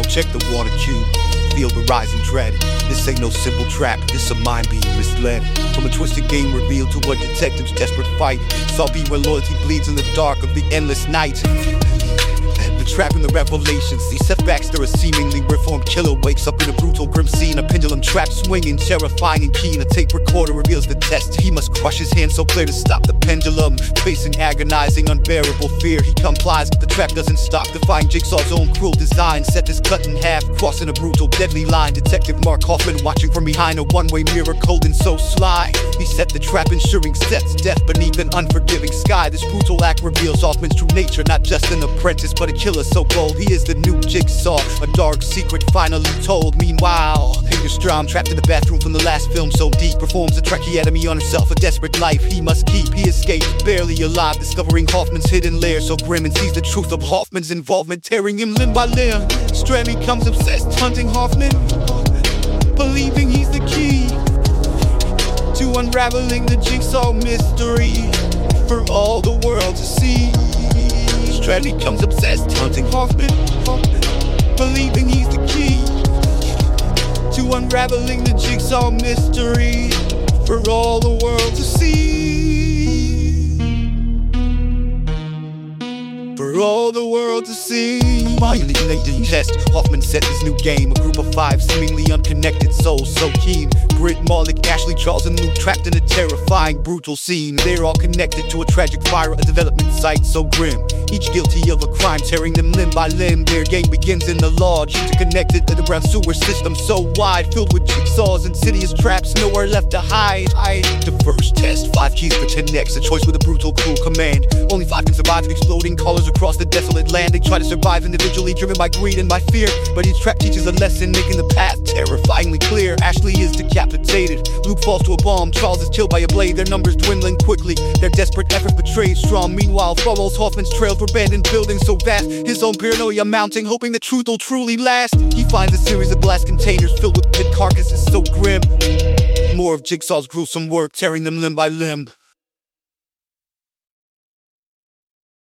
check the water cube. Feel the rising dread. This ain't no simple trap, this a mind being misled. From a twisted game revealed to a detective's desperate fight. Saw be where loyalty bleeds in the dark of the endless night. The trap in the revelations, these setbacks, there a seemingly reformed killer wakes up in a brutal grim scene. A pendulum trap swinging, terrifying and keen. A tape recorder reveals the test. He must crush his hand so clear to stop the pendulum. Facing agonizing, unbearable fear, he complies, but the trap doesn't stop. Defying Jigsaw's own cruel design, Seth is cut in half, crossing a brutal, deadly line. Detective Mark Hoffman watching from behind a one-way mirror, cold and so sly. He set the trap, ensuring Seth's death beneath an unforgiving sky. This brutal act reveals Hoffman's true nature, not just an apprentice, but a killer so bold. He is the new jigsaw, a dark secret finally told. Meanwhile, Peter Strahm, trapped in the bathroom from the last film so deep, performs a tracheotomy on himself. A desperate life he must keep. He escapes, barely alive, discovering Hoffman's hidden lair so grim and sees the truth of Hoffman's involvement, tearing him limb by limb. Strahm becomes obsessed, hunting Hoffman, believing he's the key to unraveling the jigsaw mystery for all the world to see. Strahm becomes obsessed, hunting Hoffman, believing he's the key to unraveling the jigsaw mystery for all the world to see. For all the world to see. Violating test, Hoffman set his new game. A group of five seemingly unconnected souls, so keen. Brit, Mallick, Ashley, Charles, and Luke trapped in a terrifying, brutal scene. They're all connected to a tragic fire, a development site so grim. Each guilty of a crime, tearing them limb by limb. Their game begins in the lodge, interconnected to the brown sewer system so wide, filled with jigsaws, insidious traps, nowhere left to hide. First test, five keys for 10 necks, a choice with a brutal, cruel command. Only five can survive exploding colors across the desolate land. They try to survive individually, driven by greed and by fear. But each trap teaches a lesson, making the path terrifyingly clear. Ashley is decapitated, Luke falls to a bomb, Charles is killed by a blade. Their numbers dwindling quickly, their desperate effort betrays Strahm. Meanwhile, follows Hoffman's trail for abandoned buildings so vast. His own paranoia mounting, hoping the truth will truly last. He finds a series of blast containers filled with pit carcasses so grim. More of Jigsaw's gruesome work, tearing them limb by limb.